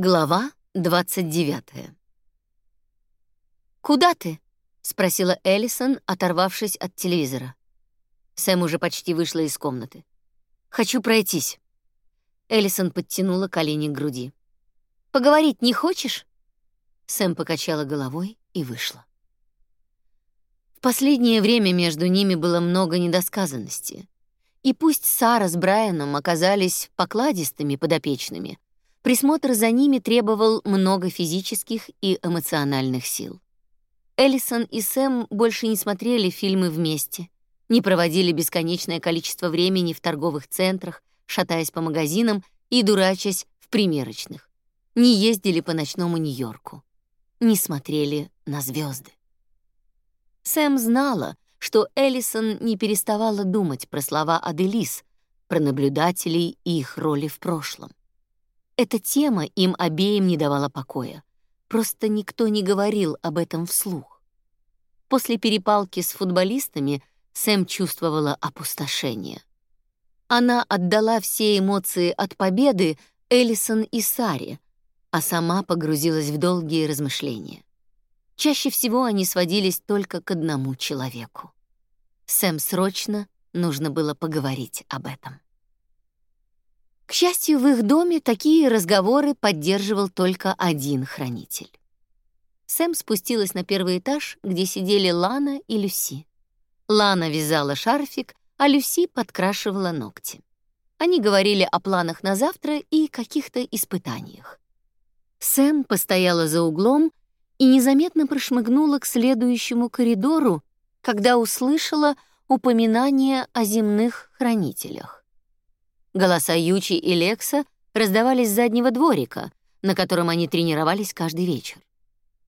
Глава 29. «Куда ты?» — спросила Эллисон, оторвавшись от телевизора. Сэм уже почти вышла из комнаты. «Хочу пройтись». Эллисон подтянула колени к груди. «Поговорить не хочешь?» Сэм покачала головой и вышла. В последнее время между ними было много недосказанности. И пусть Сара с Брайаном оказались покладистыми подопечными, Присмотр за ними требовал много физических и эмоциональных сил. Эллисон и Сэм больше не смотрели фильмы вместе, не проводили бесконечное количество времени в торговых центрах, шатаясь по магазинам и дурачась в примерочных, не ездили по ночному Нью-Йорку, не смотрели на звезды. Сэм знала, что Эллисон не переставала думать про слова Аделис, про наблюдателей и их роли в прошлом. Эта тема им обеим не давала покоя. Просто никто не говорил об этом вслух. После перепалки с футболистами Сэм чувствовала опустошение. Она отдала все эмоции от победы Эллисон и Саре, а сама погрузилась в долгие размышления. Чаще всего они сводились только к одному человеку. Сэм срочно нужно было поговорить об этом. К счастью, в их доме такие разговоры поддерживал только один хранитель. Сэм спустилась на первый этаж, где сидели Лана и Люси. Лана вязала шарфик, а Люси подкрашивала ногти. Они говорили о планах на завтра и каких-то испытаниях. Сэм постояла за углом и незаметно прошмыгнула к следующему коридору, когда услышала упоминание о земных хранителях. Голоса Ючи и Лекса раздавались с заднего дворика, на котором они тренировались каждый вечер.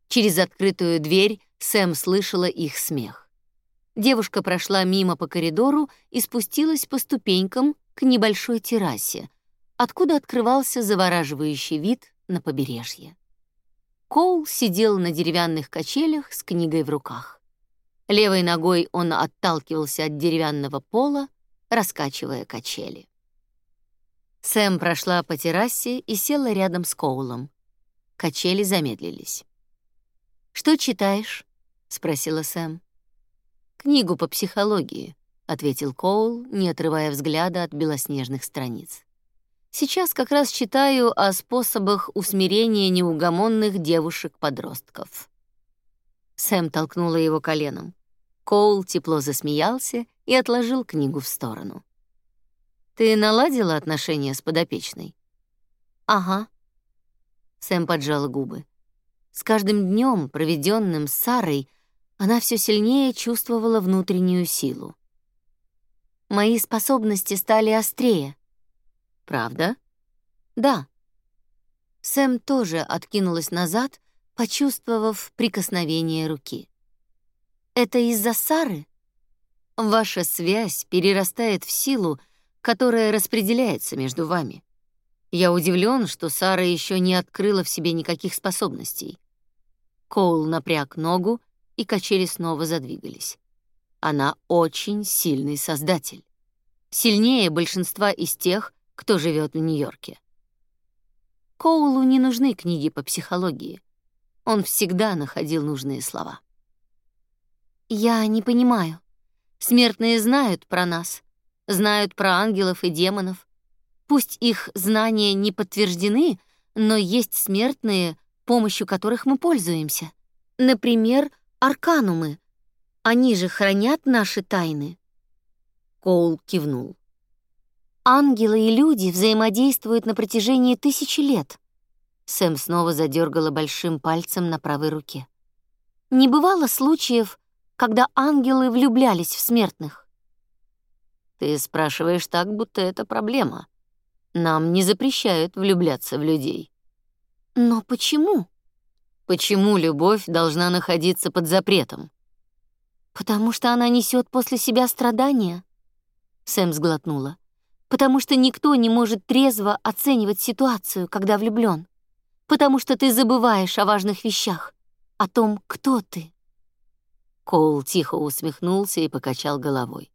Через открытую дверь Сэм слышала их смех. Девушка прошла мимо по коридору и спустилась по ступенькам к небольшой террасе, откуда открывался завораживающий вид на побережье. Коул сидел на деревянных качелях с книгой в руках. Левой ногой он отталкивался от деревянного пола, раскачивая качели. Сэм прошла по террасе и села рядом с Коулом. Качели замедлились. «Что читаешь?» — спросила Сэм. «Книгу по психологии», — ответил Коул, не отрывая взгляда от белоснежных страниц. «Сейчас как раз читаю о способах усмирения неугомонных девушек-подростков». Сэм толкнула его коленом. Коул тепло засмеялся и отложил книгу в сторону. Ты наладила отношения с подопечной? Ага. Сэм поджала губы. С каждым днем, проведенным с Сарой, она все сильнее чувствовала внутреннюю силу. Мои способности стали острее. Правда? Да. Сэм тоже откинулась назад, почувствовав прикосновение руки. Это из-за Сары? Ваша связь перерастает в силу, которая распределяется между вами. Я удивлен, что Сара еще не открыла в себе никаких способностей. Коул напряг ногу, и качели снова задвигались. Она очень сильный создатель. Сильнее большинства из тех, кто живет в Нью-Йорке. Коулу не нужны книги по психологии. Он всегда находил нужные слова. «Я не понимаю. Смертные знают про нас, знают про ангелов и демонов. Пусть их знания не подтверждены, но есть смертные, помощью которых мы пользуемся. Например, арканумы. Они же хранят наши тайны. Коул кивнул. Ангелы и люди взаимодействуют на протяжении тысячи лет. Сэм снова задергала большим пальцем на правой руке. Не бывало случаев, когда ангелы влюблялись в смертных. Ты спрашиваешь так, будто это проблема. Нам не запрещают влюбляться в людей. Но почему? Почему любовь должна находиться под запретом? Потому что она несет после себя страдания. Сэм сглотнула. Потому что никто не может трезво оценивать ситуацию, когда влюблён. Потому что ты забываешь о важных вещах, о том, кто ты. Коул тихо усмехнулся и покачал головой.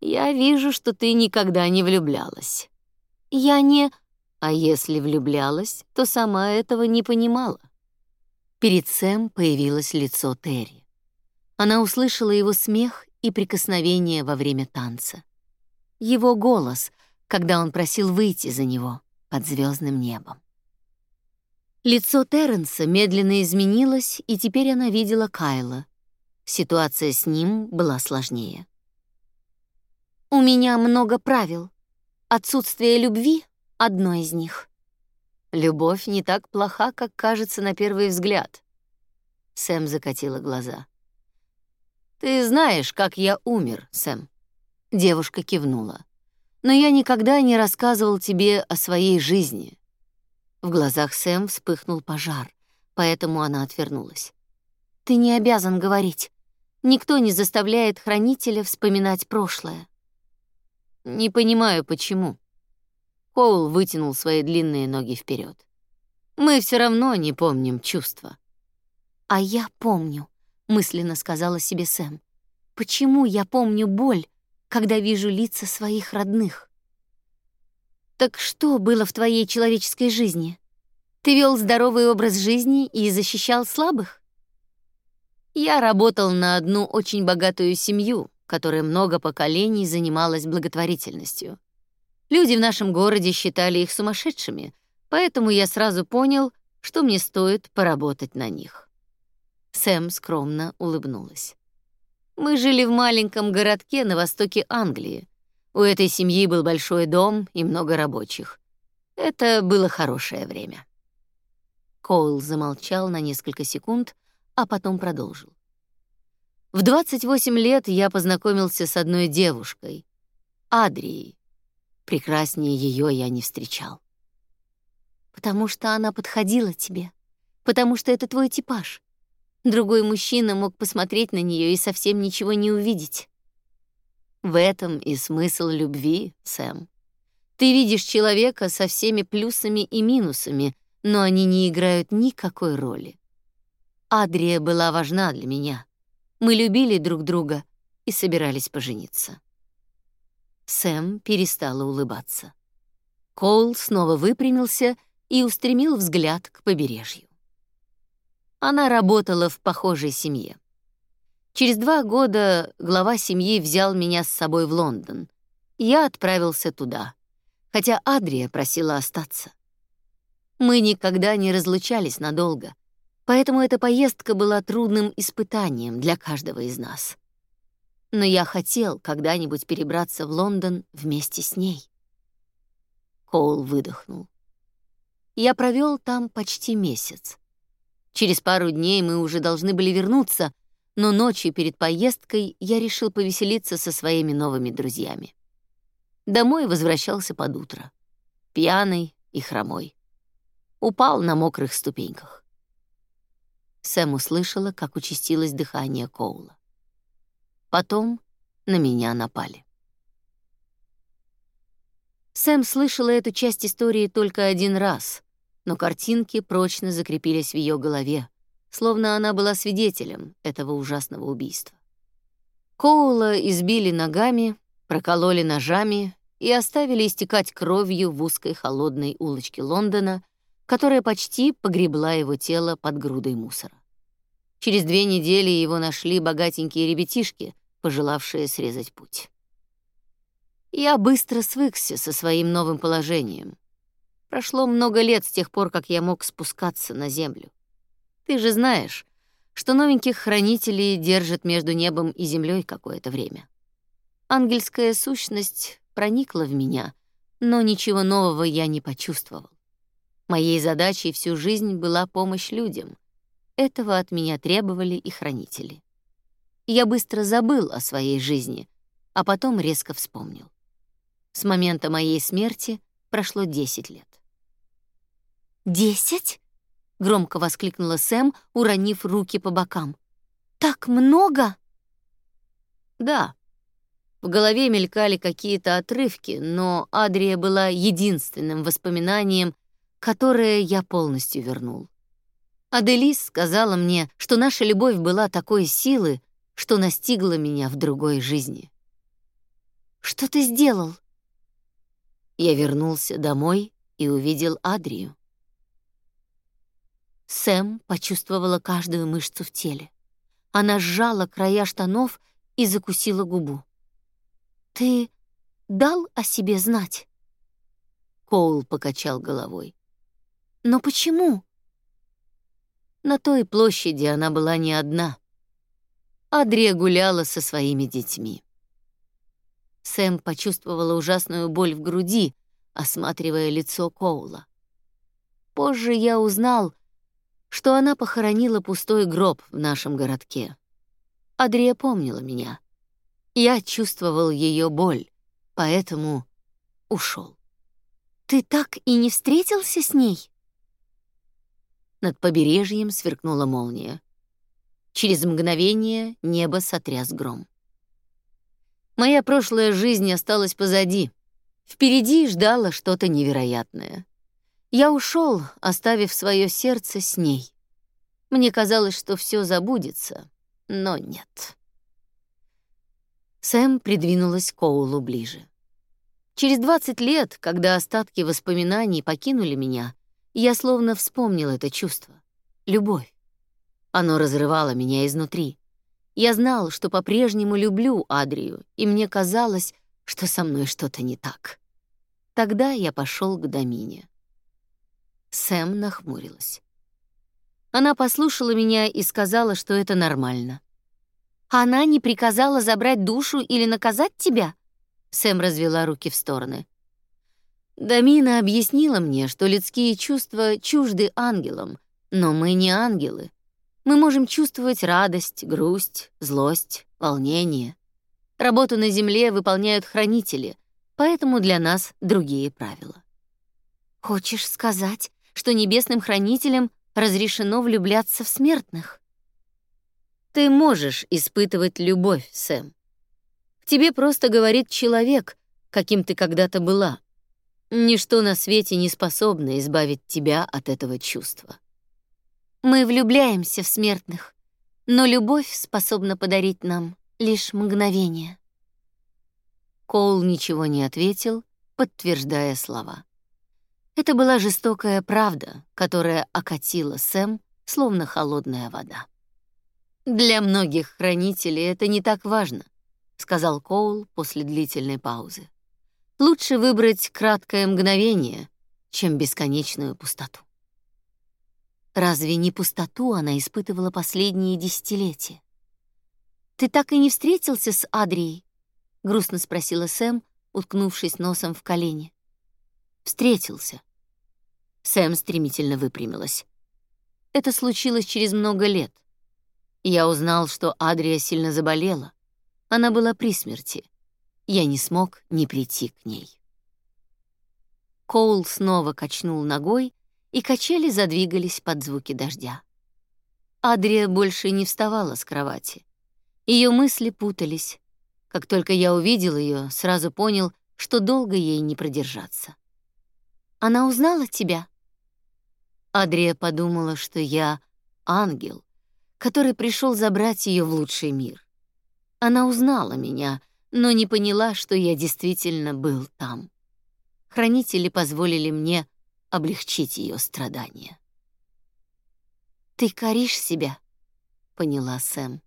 Я вижу, что ты никогда не влюблялась. Я не... А если влюблялась, то сама этого не понимала. Перед Сэм появилось лицо Терри. Она услышала его смех и прикосновение во время танца. Его голос, когда он просил выйти за него под звездным небом. Лицо Терренса медленно изменилось, и теперь она видела Кайла. Ситуация с ним была сложнее. «У меня много правил. Отсутствие любви — одно из них». «Любовь не так плоха, как кажется на первый взгляд». Сэм закатила глаза. «Ты знаешь, как я умер, Сэм?» Девушка кивнула. «Но я никогда не рассказывал тебе о своей жизни. В глазах Сэм вспыхнул пожар, поэтому она отвернулась. «Ты не обязан говорить. Никто не заставляет хранителя вспоминать прошлое». «Не понимаю, почему». Коул вытянул свои длинные ноги вперед. «Мы все равно не помним чувства». «А я помню», — мысленно сказала себе Сэм. «Почему я помню боль, когда вижу лица своих родных?» Так что было в твоей человеческой жизни? Ты вел здоровый образ жизни и защищал слабых? Я работал на одну очень богатую семью, которая много поколений занималась благотворительностью. Люди в нашем городе считали их сумасшедшими, поэтому я сразу понял, что мне стоит поработать на них. Сэм скромно улыбнулась. Мы жили в маленьком городке на востоке Англии, у этой семьи был большой дом и много рабочих. Это было хорошее время. Коул замолчал на несколько секунд, а потом продолжил. В 28 лет я познакомился с одной девушкой, Адрией. Прекраснее ее я не встречал. Потому что она подходила тебе, потому что это твой типаж. Другой мужчина мог посмотреть на нее и совсем ничего не увидеть. В этом и смысл любви, Сэм. Ты видишь человека со всеми плюсами и минусами, но они не играют никакой роли. Адрия была важна для меня. Мы любили друг друга и собирались пожениться. Сэм перестала улыбаться. Коул снова выпрямился и устремил взгляд к побережью. Она работала в похожей семье. Через два года глава семьи взял меня с собой в Лондон. Я отправился туда, хотя Адрия просила остаться. Мы никогда не разлучались надолго, поэтому эта поездка была трудным испытанием для каждого из нас. Но я хотел когда-нибудь перебраться в Лондон вместе с ней. Коул выдохнул. Я провел там почти месяц. Через пару дней мы уже должны были вернуться — но ночью перед поездкой я решил повеселиться со своими новыми друзьями. Домой возвращался под утро, пьяный и хромой. Упал на мокрых ступеньках. Сэм услышала, как участилось дыхание Коула. Потом на меня напали. Сэм слышала эту часть истории только один раз, но картинки прочно закрепились в ее голове, словно она была свидетелем этого ужасного убийства. Коула избили ногами, прокололи ножами и оставили истекать кровью в узкой холодной улочке Лондона, которая почти погребла его тело под грудой мусора. Через две недели его нашли богатенькие ребятишки, пожелавшие срезать путь. Я быстро свыкся со своим новым положением. Прошло много лет с тех пор, как я мог спускаться на землю. Ты же знаешь, что новеньких хранителей держат между небом и землей какое-то время. Ангельская сущность проникла в меня, но ничего нового я не почувствовал. Моей задачей всю жизнь была помощь людям. Этого от меня требовали и хранители. Я быстро забыл о своей жизни, а потом резко вспомнил. С момента моей смерти прошло 10 лет. «Десять?» — громко воскликнула Сэм, уронив руки по бокам. «Так много?» «Да». В голове мелькали какие-то отрывки, но Адрия была единственным воспоминанием, которое я полностью вернул. Аделис сказала мне, что наша любовь была такой силы, что настигла меня в другой жизни. «Что ты сделал?» Я вернулся домой и увидел Адрию. Сэм почувствовала каждую мышцу в теле. Она сжала края штанов и закусила губу. «Ты дал о себе знать?» Коул покачал головой. «Но почему?» На той площади она была не одна. Адрия гуляла со своими детьми. Сэм почувствовала ужасную боль в груди, осматривая лицо Коула. Позже я узнал, что она похоронила пустой гроб в нашем городке. Адрия помнила меня. Я чувствовал ее боль, поэтому ушел. «Ты так и не встретился с ней?» Над побережьем сверкнула молния. Через мгновение небо сотряс гром. Моя прошлая жизнь осталась позади. Впереди ждало что-то невероятное. Я ушел, оставив свое сердце с ней. Мне казалось, что все забудется, но нет. Сэм придвинулась к Коулу ближе. Через 20 лет, когда остатки воспоминаний покинули меня, я словно вспомнил это чувство — любовь. Оно разрывало меня изнутри. Я знал, что по-прежнему люблю Адрию, и мне казалось, что со мной что-то не так. Тогда я пошел к Домине. Сэм нахмурилась. Она послушала меня и сказала, что это нормально. «Она не приказала забрать душу или наказать тебя?» Сэм развела руки в стороны. Дамина объяснила мне, что людские чувства чужды ангелам, но мы не ангелы. Мы можем чувствовать радость, грусть, злость, волнение. Работу на земле выполняют хранители, поэтому для нас другие правила. Хочешь сказать, что небесным хранителям разрешено влюбляться в смертных? Ты можешь испытывать любовь, Сэм. В тебе просто говорит человек, каким ты когда-то была. Ничто на свете не способно избавить тебя от этого чувства. Мы влюбляемся в смертных, но любовь способна подарить нам лишь мгновение. Коул ничего не ответил, подтверждая слова. Это была жестокая правда, которая окатила Сэм, словно холодная вода. «Для многих хранителей это не так важно», — сказал Коул после длительной паузы. «Лучше выбрать краткое мгновение, чем бесконечную пустоту». Разве не пустоту она испытывала последние десятилетия? «Ты так и не встретился с Адрией?» — грустно спросила Сэм, уткнувшись носом в колени. Встретился. Сэм стремительно выпрямилась. Это случилось через много лет. Я узнал, что Адрия сильно заболела. Она была при смерти. Я не смог не прийти к ней. Коул снова качнул ногой, и качели задвигались под звуки дождя. Адрия больше не вставала с кровати. Ее мысли путались. Как только я увидел ее, сразу понял, что долго ей не продержаться. Она узнала тебя?» Адрия подумала, что я ангел, который пришел забрать ее в лучший мир. Она узнала меня, но не поняла, что я действительно был там. Хранители позволили мне облегчить ее страдания. «Ты коришь себя?» — поняла Сэм.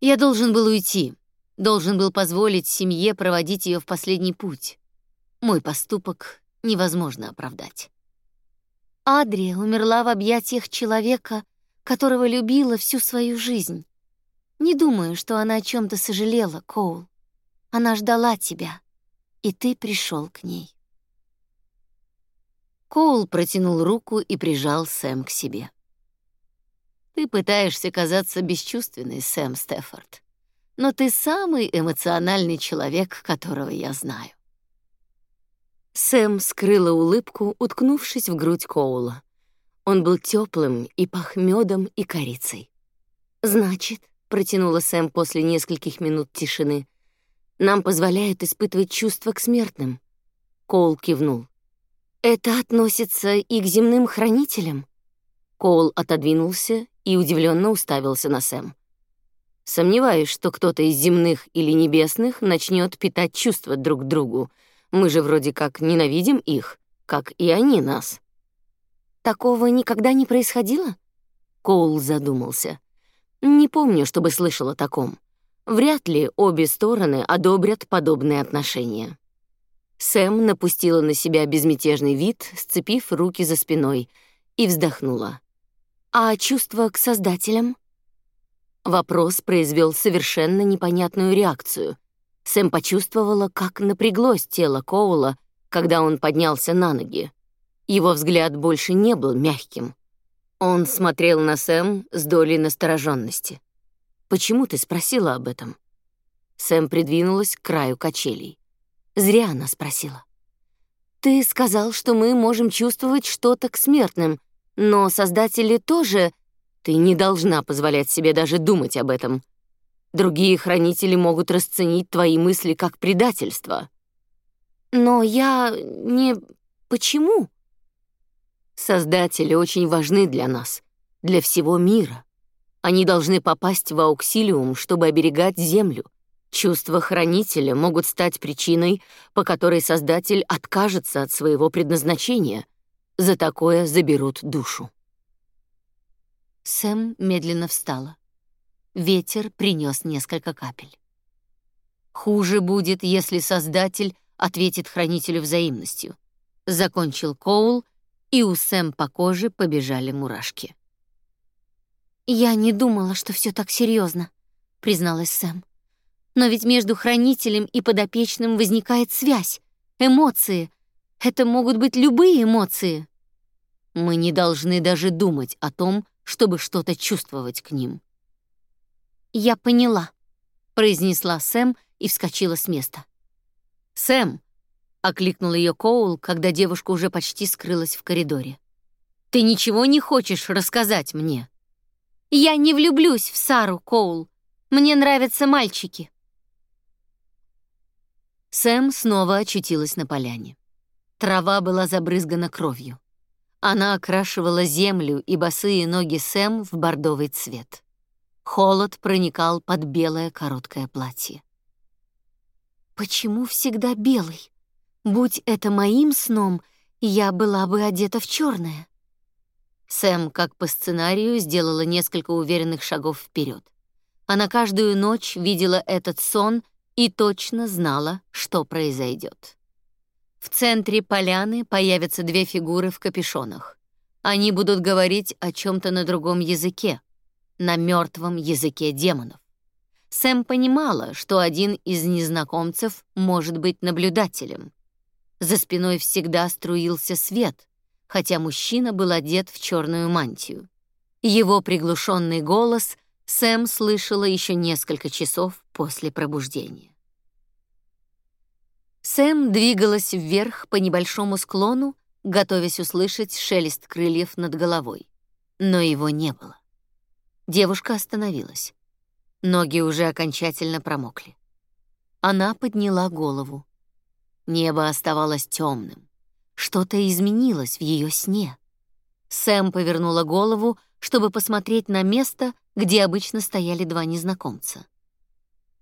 «Я должен был уйти, должен был позволить семье проводить ее в последний путь. Мой поступок невозможно оправдать. Адрия умерла в объятиях человека, которого любила всю свою жизнь. Не думаю, что она о чем то сожалела, Коул. Она ждала тебя, и ты пришел к ней. Коул протянул руку и прижал Сэм к себе. Ты пытаешься казаться бесчувственной, Сэм Стефорд, но ты самый эмоциональный человек, которого я знаю. Сэм скрыла улыбку, уткнувшись в грудь Коула. Он был теплым и пах медом и корицей. «Значит», — протянула Сэм после нескольких минут тишины, «нам позволяют испытывать чувства к смертным». Коул кивнул. «Это относится и к земным хранителям?» Коул отодвинулся и удивленно уставился на Сэм. «Сомневаюсь, что кто-то из земных или небесных начнет питать чувства друг к другу», мы же вроде как ненавидим их. как и они нас. Такого никогда не происходило? Коул задумался. Не помню, чтобы слышал о таком. Вряд ли обе стороны одобрят подобные отношения. Сэм напустила на себя безмятежный вид, сцепив руки за спиной, и вздохнула. «А чувство к создателям?» Вопрос произвел совершенно непонятную реакцию. Сэм почувствовала, как напряглось тело Коула, когда он поднялся на ноги. Его взгляд больше не был мягким. Он смотрел на Сэм с долей настороженности. «Почему ты спросила об этом?» Сэм придвинулась к краю качелей. Зря она спросила. «Ты сказал, что мы можем чувствовать что-то к смертным, но создатели тоже...» «Ты не должна позволять себе даже думать об этом. Другие хранители могут расценить твои мысли как предательство». «Но я не... Почему?» «Создатели очень важны для нас, для всего мира. Они должны попасть в ауксилиум, чтобы оберегать Землю, Чувства хранителя могут стать причиной, по которой Создатель откажется от своего предназначения. За такое заберут душу. Сэм медленно встала. Ветер принес несколько капель. Хуже будет, если Создатель ответит хранителю взаимностью. Закончил Коул, и у Сэм по коже побежали мурашки. «Я не думала, что все так серьезно», — призналась Сэм. Но ведь между хранителем и подопечным возникает связь, эмоции. Это могут быть любые эмоции. Мы не должны даже думать о том, чтобы что-то чувствовать к ним. «Я поняла», — произнесла Сэм и вскочила с места. «Сэм!» — окликнул ее Коул, когда девушка уже почти скрылась в коридоре. «Ты ничего не хочешь рассказать мне?» «Я не влюблюсь в Сару, Коул. Мне нравятся мальчики». Сэм снова очутилась на поляне. Трава была забрызгана кровью. Она окрашивала землю и босые ноги Сэм в бордовый цвет. Холод проникал под белое короткое платье. «Почему всегда белый? Будь это моим сном, я была бы одета в черное». Сэм, как по сценарию, сделала несколько уверенных шагов вперед. Она каждую ночь видела этот сон и точно знала, что произойдет. В центре поляны появятся две фигуры в капюшонах. Они будут говорить о чем-то на другом языке, на мертвом языке демонов. Сэм понимала, что один из незнакомцев может быть наблюдателем. За спиной всегда струился свет, хотя мужчина был одет в черную мантию. Его приглушенный голос Сэм слышала еще несколько часов после пробуждения. Сэм двигалась вверх по небольшому склону, готовясь услышать шелест крыльев над головой. Но его не было. Девушка остановилась. Ноги уже окончательно промокли. Она подняла голову. Небо оставалось темным. Что-то изменилось в ее сне. Сэм повернула голову, чтобы посмотреть на место, где обычно стояли два незнакомца.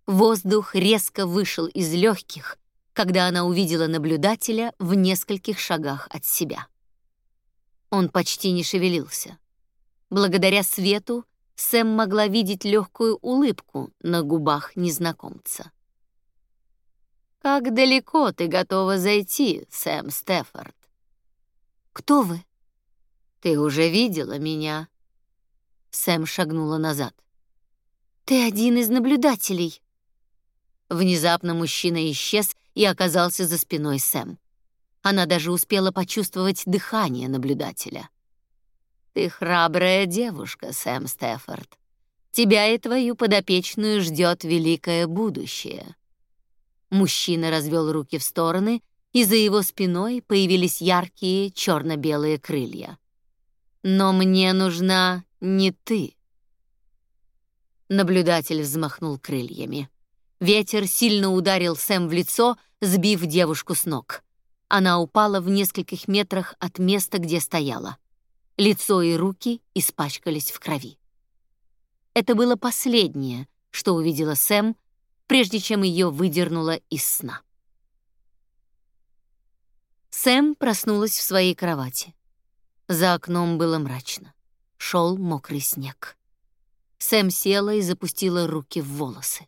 Воздух резко вышел из легких, когда она увидела наблюдателя в нескольких шагах от себя. Он почти не шевелился. Благодаря свету Сэм могла видеть легкую улыбку на губах незнакомца. «Как далеко ты готова зайти, Сэм Стефорд?» «Кто вы?» «Ты уже видела меня?» Сэм шагнула назад. «Ты один из наблюдателей». Внезапно мужчина исчез и оказался за спиной Сэм. Она даже успела почувствовать дыхание наблюдателя. «Ты храбрая девушка, Сэм Стефорд. Тебя и твою подопечную ждет великое будущее». Мужчина развел руки в стороны, и за его спиной появились яркие черно-белые крылья. «Но мне нужна не ты». Наблюдатель взмахнул крыльями. Ветер сильно ударил Сэм в лицо, сбив девушку с ног. Она упала в нескольких метрах от места, где стояла. Лицо и руки испачкались в крови. Это было последнее, что увидела Сэм, прежде чем ее выдернуло из сна. Сэм проснулась в своей кровати. За окном было мрачно. Шел мокрый снег. Сэм села и запустила руки в волосы.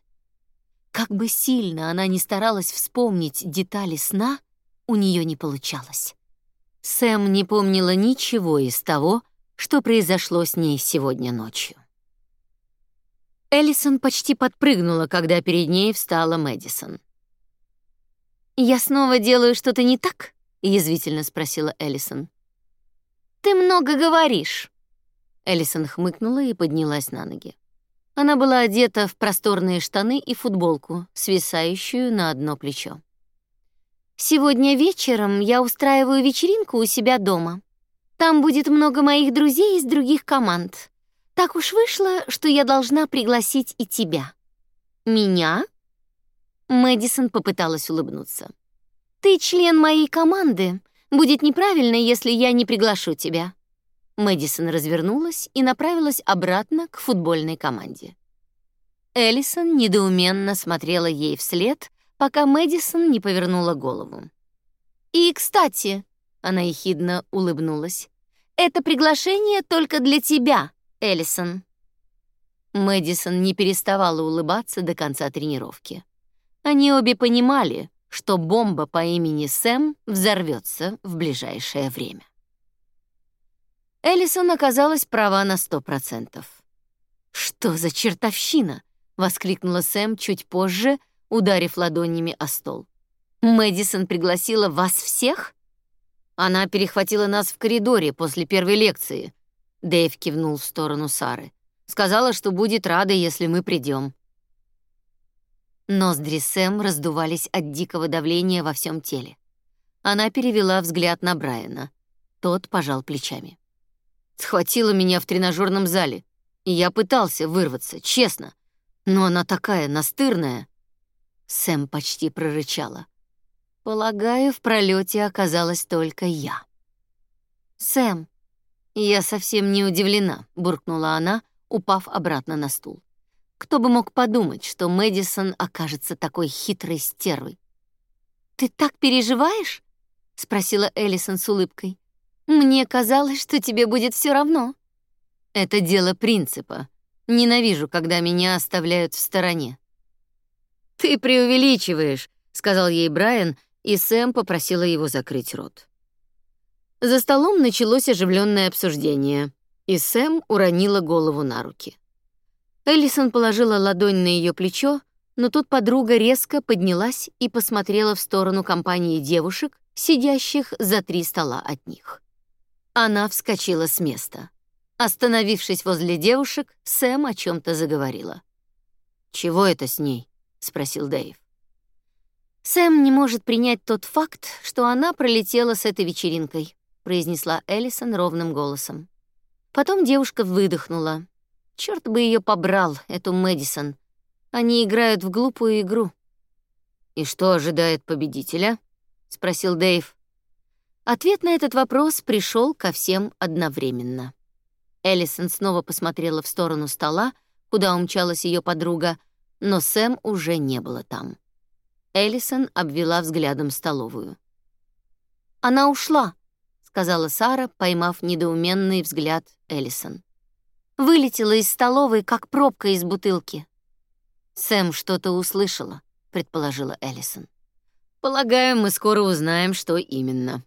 Как бы сильно она ни старалась вспомнить детали сна, у нее не получалось. Сэм не помнила ничего из того, что произошло с ней сегодня ночью. Эллисон почти подпрыгнула, когда перед ней встала Мэдисон. «Я снова делаю что-то не так?» — язвительно спросила Эллисон. «Ты много говоришь». Эллисон хмыкнула и поднялась на ноги. Она была одета в просторные штаны и футболку, свисающую на одно плечо. Сегодня вечером я устраиваю вечеринку у себя дома. Там будет много моих друзей из других команд. Так уж вышло, что я должна пригласить и тебя. Меня? Мэдисон попыталась улыбнуться. Ты член моей команды. Будет неправильно, если я не приглашу тебя. Мэдисон развернулась и направилась обратно к футбольной команде. Эллисон недоуменно смотрела ей вслед, пока Мэдисон не повернула голову. «И, кстати», — она ехидно улыбнулась, «это приглашение только для тебя, Эллисон». Мэдисон не переставала улыбаться до конца тренировки. Они обе понимали, что бомба по имени Сэм взорвется в ближайшее время. Эллисон оказалась права на сто процентов. «Что за чертовщина?» — воскликнула Сэм чуть позже, ударив ладонями о стол. «Мэдисон пригласила вас всех?» «Она перехватила нас в коридоре после первой лекции», — Дэйв кивнул в сторону Сары. «Сказала, что будет рада, если мы придем». Ноздри Сэм раздувались от дикого давления во всем теле. Она перевела взгляд на Брайана. Тот пожал плечами. Схватила меня в тренажерном зале, и я пытался вырваться, честно. Но она такая настырная. Сэм почти прорычала. Полагаю, в пролете оказалась только я. Сэм, я совсем не удивлена, буркнула она, упав обратно на стул. Кто бы мог подумать, что Мэдисон окажется такой хитрой стервой. Ты так переживаешь? спросила Эллисон с улыбкой. Мне казалось, что тебе будет все равно. Это дело принципа. Ненавижу, когда меня оставляют в стороне. «Ты преувеличиваешь», — сказал ей Брайан, и Сэм попросила его закрыть рот. За столом началось оживленное обсуждение, и Сэм уронила голову на руки. Эллисон положила ладонь на ее плечо, но тут подруга резко поднялась и посмотрела в сторону компании девушек, сидящих за три стола от них. Она вскочила с места. Остановившись возле девушек, Сэм о чем то заговорила. «Чего это с ней?» спросил Дэйв. Сэм не может принять тот факт, что она пролетела с этой вечеринкой, произнесла Эллисон ровным голосом. Потом девушка выдохнула. Черт бы ее побрал, эту Мэдисон. Они играют в глупую игру. И что ожидает победителя? спросил Дэйв. Ответ на этот вопрос пришел ко всем одновременно. Эллисон снова посмотрела в сторону стола, куда умчалась ее подруга, но Сэм уже не было там. Эллисон обвела взглядом столовую. «Она ушла», — сказала Сара, поймав недоуменный взгляд Эллисон. «Вылетела из столовой, как пробка из бутылки». «Сэм что-то услышала», — предположила Эллисон. «Полагаю, мы скоро узнаем, что именно».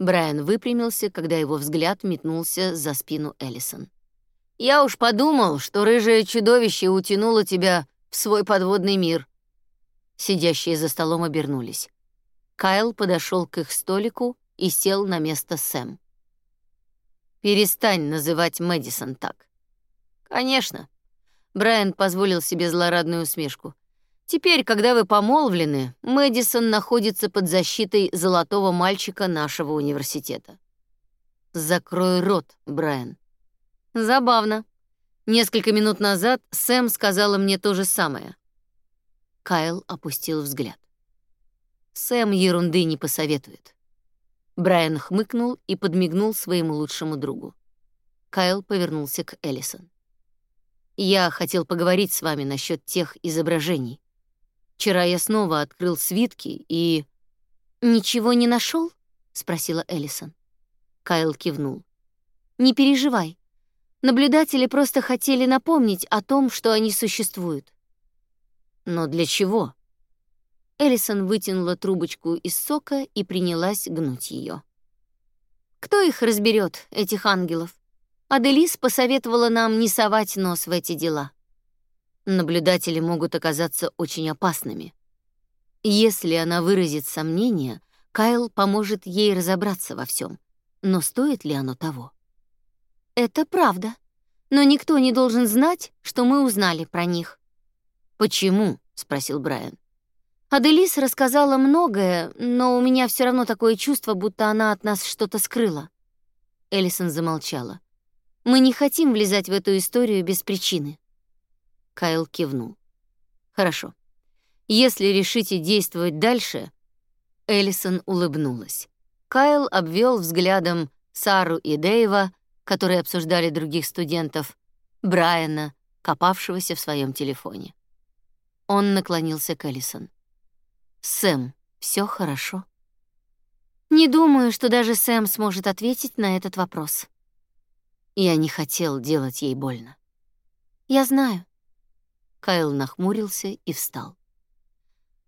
Брайан выпрямился, когда его взгляд метнулся за спину Эллисон. «Я уж подумал, что рыжее чудовище утянуло тебя в свой подводный мир. Сидящие за столом обернулись. Кайл подошел к их столику и сел на место Сэм. Перестань называть Мэдисон так. Конечно. Брайан позволил себе злорадную усмешку. Теперь, когда вы помолвлены, Мэдисон находится под защитой золотого мальчика нашего университета. Закрой рот, Брайан. Забавно. Несколько минут назад Сэм сказала мне то же самое. Кайл опустил взгляд. Сэм ерунды не посоветует. Брайан хмыкнул и подмигнул своему лучшему другу. Кайл повернулся к Эллисон. Я хотел поговорить с вами насчет тех изображений. Вчера я снова открыл свитки и ничего не нашел? спросила Эллисон. Кайл кивнул. Не переживай. Наблюдатели просто хотели напомнить о том, что они существуют. Но для чего? Эллисон вытянула трубочку из сока и принялась гнуть ее. Кто их разберет, этих ангелов? Аделис посоветовала нам не совать нос в эти дела. Наблюдатели могут оказаться очень опасными. Если она выразит сомнения, Кайл поможет ей разобраться во всем. Но стоит ли оно того? Это правда. Но никто не должен знать, что мы узнали про них. Почему? спросил Брайан. Аделис рассказала многое, но у меня все равно такое чувство, будто она от нас что-то скрыла. Эллисон замолчала. Мы не хотим влезать в эту историю без причины. Кайл кивнул. Хорошо. Если решите действовать дальше, Эллисон улыбнулась. Кайл обвел взглядом Сару и Дэйва, которые обсуждали других студентов, Брайана, копавшегося в своем телефоне. Он наклонился к Эллисон. Сэм, все хорошо? Не думаю, что даже Сэм сможет ответить на этот вопрос. Я не хотел делать ей больно. Я знаю. Кайл нахмурился и встал.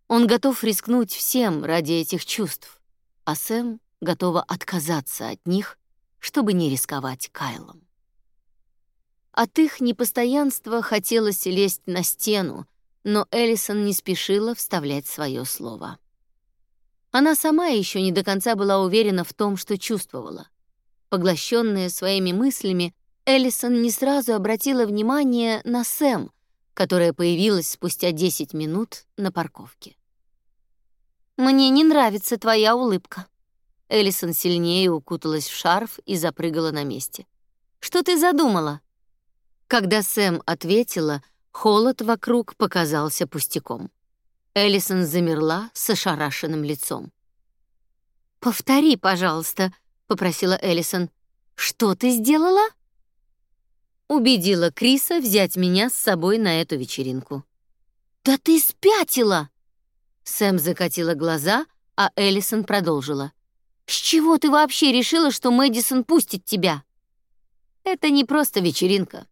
Он готов рискнуть всем ради этих чувств, а Сэм готова отказаться от них, чтобы не рисковать Кайлом. От их непостоянства хотелось лезть на стену, но Эллисон не спешила вставлять свое слово. Она сама еще не до конца была уверена в том, что чувствовала. Поглощенная своими мыслями, Эллисон не сразу обратила внимание на Сэм, которая появилась спустя 10 минут на парковке. «Мне не нравится твоя улыбка». Эллисон сильнее укуталась в шарф и запрыгала на месте. «Что ты задумала?» Когда Сэм ответила, холод вокруг показался пустяком. Эллисон замерла с ошарашенным лицом. «Повтори, пожалуйста», попросила Эллисон. Что ты сделала? Убедила Криса взять меня с собой на эту вечеринку. Да ты спятила. Сэм закатила глаза, а Эллисон продолжила. С чего ты вообще решила, что Мэдисон пустит тебя? Это не просто вечеринка.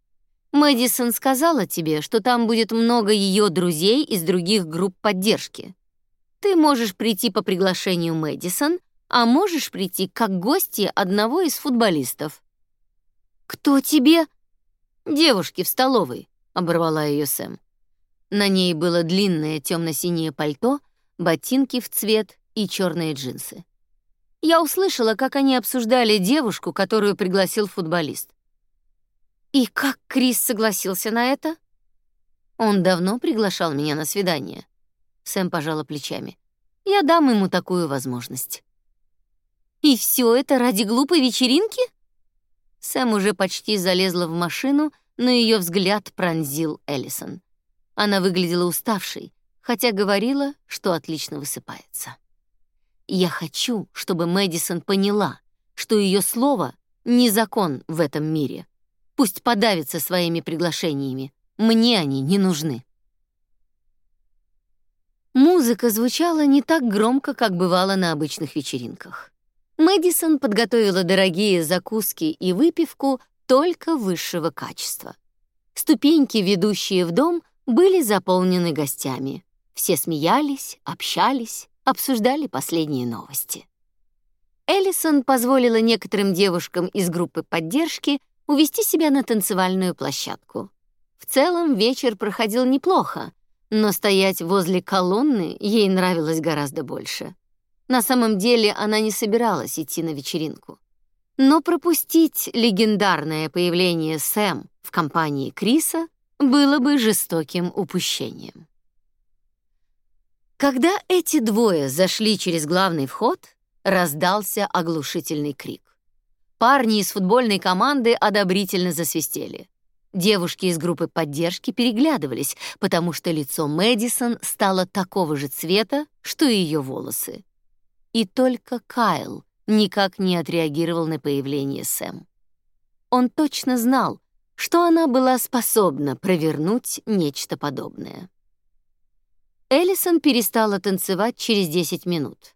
Мэдисон сказала тебе, что там будет много ее друзей из других групп поддержки. Ты можешь прийти по приглашению Мэдисон, а можешь прийти как гости одного из футболистов». «Кто тебе?» «Девушки в столовой», — оборвала ее Сэм. На ней было длинное темно-синее пальто, ботинки в цвет и черные джинсы. Я услышала, как они обсуждали девушку, которую пригласил футболист. «И как Крис согласился на это?» «Он давно приглашал меня на свидание». Сэм пожала плечами. «Я дам ему такую возможность». И все это ради глупой вечеринки? Сэм уже почти залезла в машину, но ее взгляд пронзил Эллисон. Она выглядела уставшей, хотя говорила, что отлично высыпается. Я хочу, чтобы Мэдисон поняла, что ее слово не закон в этом мире. Пусть подавится своими приглашениями. Мне они не нужны. Музыка звучала не так громко, как бывало на обычных вечеринках. Мэдисон подготовила дорогие закуски и выпивку только высшего качества. Ступеньки, ведущие в дом, были заполнены гостями. Все смеялись, общались, обсуждали последние новости. Эллисон позволила некоторым девушкам из группы поддержки увести себя на танцевальную площадку. В целом вечер проходил неплохо, но стоять возле колонны ей нравилось гораздо больше. На самом деле она не собиралась идти на вечеринку. Но пропустить легендарное появление Сэм в компании Криса было бы жестоким упущением. Когда эти двое зашли через главный вход, раздался оглушительный крик. Парни из футбольной команды одобрительно засвистели. Девушки из группы поддержки переглядывались, потому что лицо Мэдисон стало такого же цвета, что и ее волосы и только Кайл никак не отреагировал на появление Сэм. Он точно знал, что она была способна провернуть нечто подобное. Эллисон перестала танцевать через 10 минут.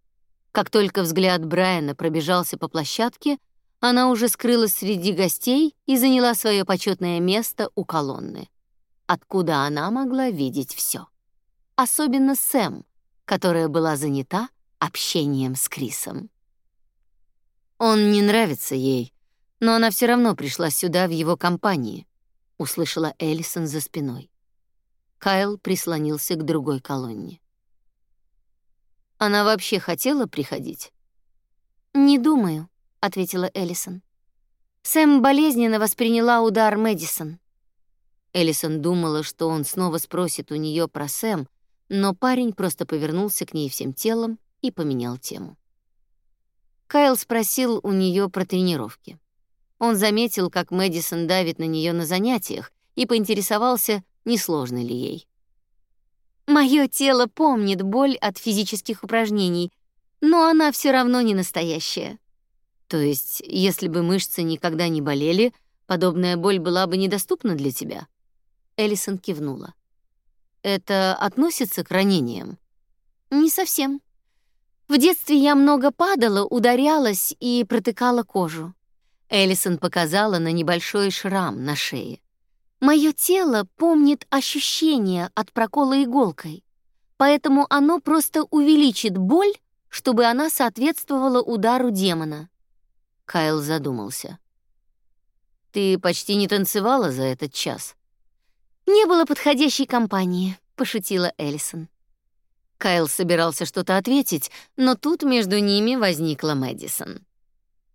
Как только взгляд Брайана пробежался по площадке, она уже скрылась среди гостей и заняла свое почетное место у колонны, откуда она могла видеть все. Особенно Сэм, которая была занята общением с Крисом. Он не нравится ей, но она все равно пришла сюда в его компании, услышала Эллисон за спиной. Кайл прислонился к другой колонне. Она вообще хотела приходить? Не думаю, ответила Эллисон. Сэм болезненно восприняла удар Мэдисон. Эллисон думала, что он снова спросит у нее про Сэм, но парень просто повернулся к ней всем телом и поменял тему. Кайл спросил у нее про тренировки. Он заметил, как Мэдисон давит на нее на занятиях, и поинтересовался, не сложно ли ей. Мое тело помнит боль от физических упражнений, но она все равно не настоящая. То есть, если бы мышцы никогда не болели, подобная боль была бы недоступна для тебя? Элисон кивнула. Это относится к ранениям? Не совсем. В детстве я много падала, ударялась и протыкала кожу. Элисон показала на небольшой шрам на шее. Мое тело помнит ощущение от прокола иголкой, поэтому оно просто увеличит боль, чтобы она соответствовала удару демона. Кайл задумался. Ты почти не танцевала за этот час. Не было подходящей компании, пошутила Эллисон. Кайл собирался что-то ответить, но тут между ними возникла Мэдисон.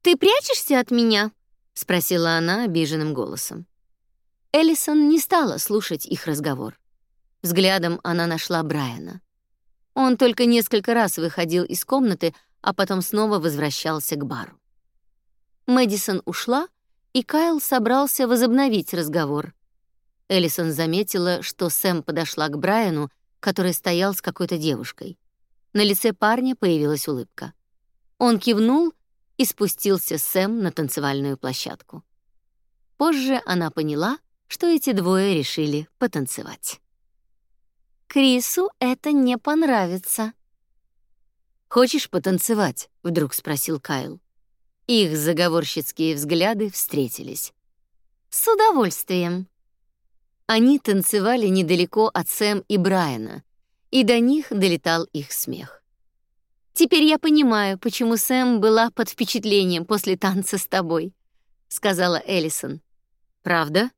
Ты прячешься от меня? спросила она обиженным голосом. Эллисон не стала слушать их разговор. Взглядом она нашла Брайана. Он только несколько раз выходил из комнаты, а потом снова возвращался к бару. Мэдисон ушла, и Кайл собрался возобновить разговор. Эллисон заметила, что Сэм подошла к Брайану, который стоял с какой-то девушкой. На лице парня появилась улыбка. Он кивнул и спустился с Сэм на танцевальную площадку. Позже она поняла, что эти двое решили потанцевать. Крису это не понравится. Хочешь потанцевать? вдруг спросил Кайл. Их заговорщицкие взгляды встретились. С удовольствием. Они танцевали недалеко от Сэм и Брайана, и до них долетал их смех. Теперь я понимаю, почему Сэм была под впечатлением после танца с тобой, сказала Эллисон. Правда?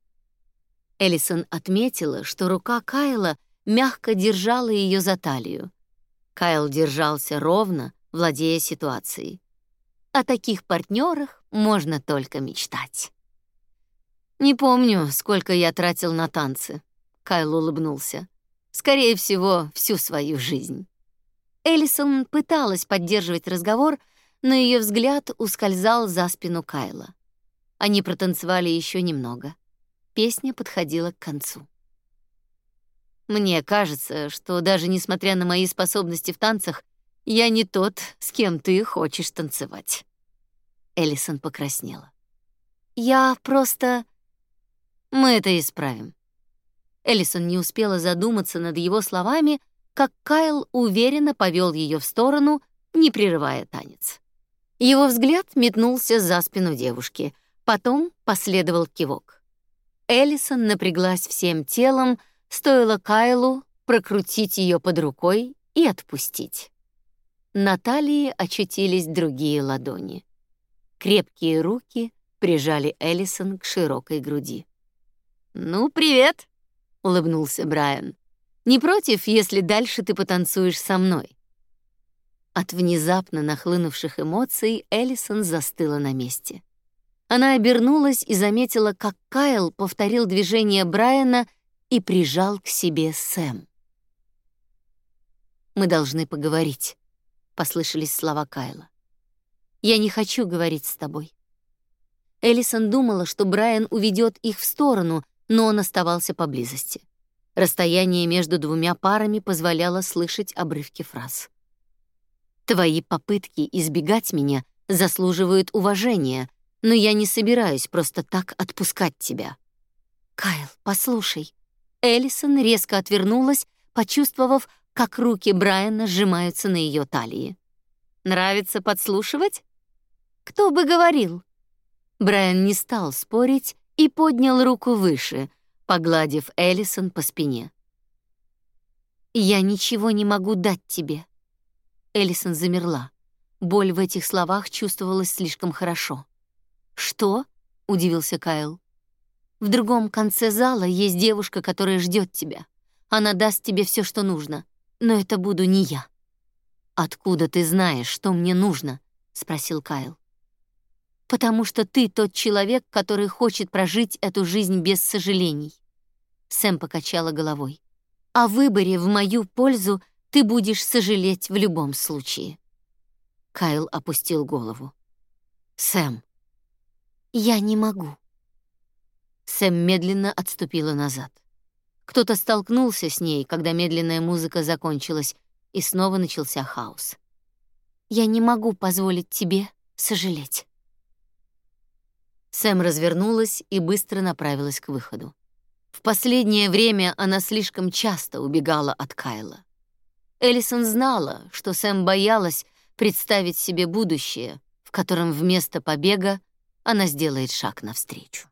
Эллисон отметила, что рука Кайла мягко держала ее за талию. Кайл держался ровно, владея ситуацией. О таких партнерах можно только мечтать. Не помню, сколько я тратил на танцы. Кайл улыбнулся. Скорее всего, всю свою жизнь. Эллисон пыталась поддерживать разговор, но ее взгляд ускользал за спину Кайла. Они протанцевали еще немного песня подходила к концу. Мне кажется, что даже несмотря на мои способности в танцах, я не тот, с кем ты хочешь танцевать. Эллисон покраснела. Я просто Мы это исправим. Эллисон не успела задуматься над его словами, как Кайл уверенно повел ее в сторону, не прерывая танец. Его взгляд метнулся за спину девушки, потом последовал кивок. Эллисон напряглась всем телом, стоило Кайлу прокрутить ее под рукой и отпустить. На талии очутились другие ладони. Крепкие руки прижали Эллисон к широкой груди. «Ну, привет!» — улыбнулся Брайан. «Не против, если дальше ты потанцуешь со мной?» От внезапно нахлынувших эмоций Эллисон застыла на месте. Она обернулась и заметила, как Кайл повторил движение Брайана и прижал к себе Сэм. «Мы должны поговорить», — послышались слова Кайла. «Я не хочу говорить с тобой». Эллисон думала, что Брайан уведет их в сторону, но он оставался поблизости. Расстояние между двумя парами позволяло слышать обрывки фраз. «Твои попытки избегать меня заслуживают уважения», но я не собираюсь просто так отпускать тебя. Кайл, послушай. Эллисон резко отвернулась, почувствовав, как руки Брайана сжимаются на ее талии. Нравится подслушивать? Кто бы говорил? Брайан не стал спорить и поднял руку выше, погладив Эллисон по спине. Я ничего не могу дать тебе. Эллисон замерла. Боль в этих словах чувствовалась слишком хорошо. Что? удивился Кайл. В другом конце зала есть девушка, которая ждет тебя. Она даст тебе все, что нужно, но это буду не я. Откуда ты знаешь, что мне нужно? спросил Кайл. Потому что ты тот человек, который хочет прожить эту жизнь без сожалений. Сэм покачала головой. О выборе в мою пользу ты будешь сожалеть в любом случае. Кайл опустил голову. Сэм, я не могу. Сэм медленно отступила назад. Кто-то столкнулся с ней, когда медленная музыка закончилась, и снова начался хаос. «Я не могу позволить тебе сожалеть». Сэм развернулась и быстро направилась к выходу. В последнее время она слишком часто убегала от Кайла. Эллисон знала, что Сэм боялась представить себе будущее, в котором вместо побега она сделает шаг навстречу.